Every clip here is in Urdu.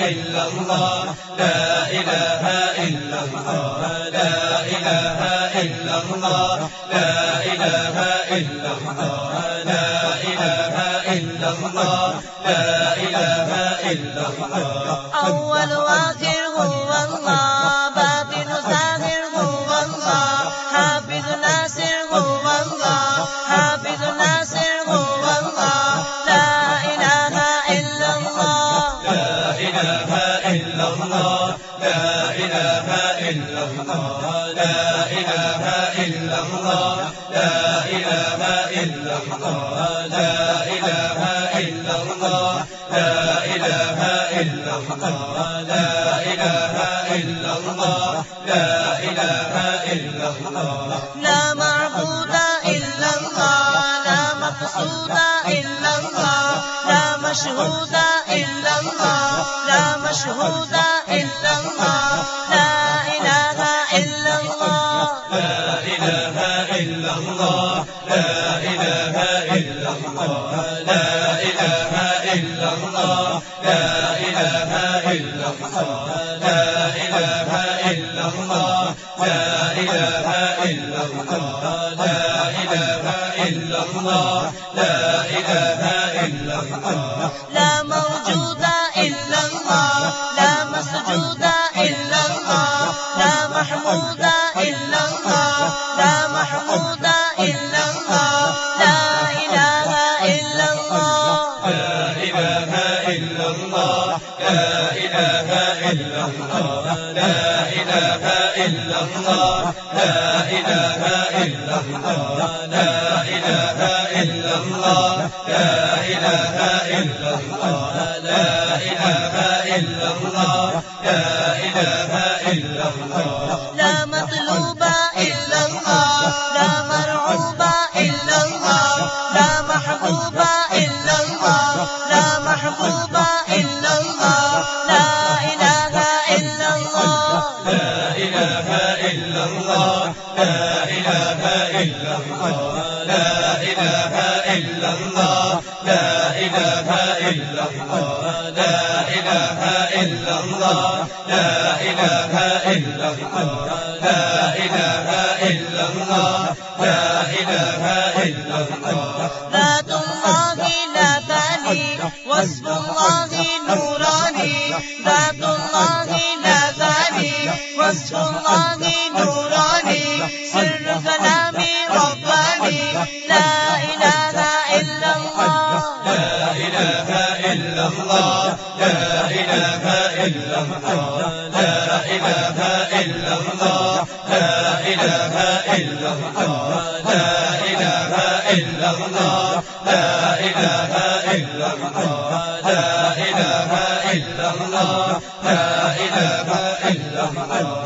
الا اول واخر مشہور لا موجود إلا الله، لا اله الا الله، لا اله الا الله، لا اله الا الله، لا اله الا الله، لا اله الا الله، لا اله الا الله، لا إله إلا الله. لا مطلوب نورانی اللہ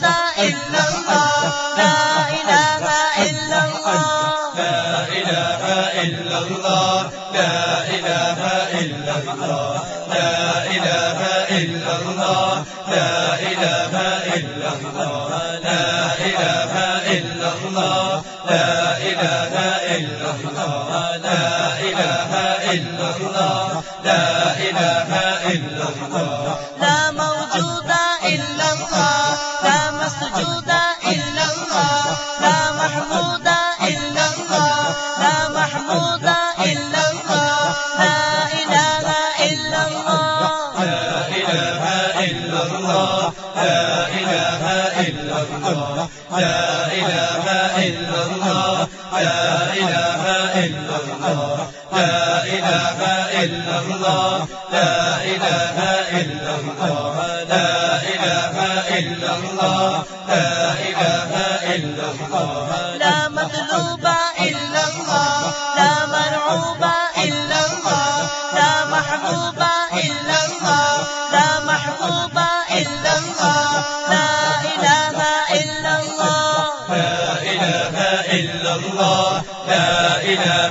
اللہ مطلوب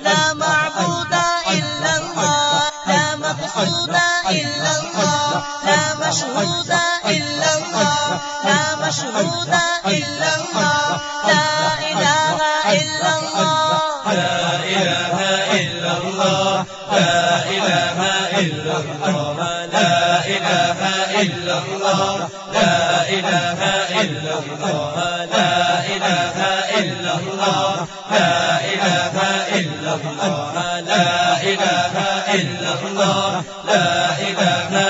لا مشهود إلا الله لا مشهود إلا الله لا إله إلا الله لا إله إلا الله لا إله إلا الله لا إله إلا الله لا إله إلا الله لا إله إلا الله لا إله إلا الله لا إله إلا الله لا إله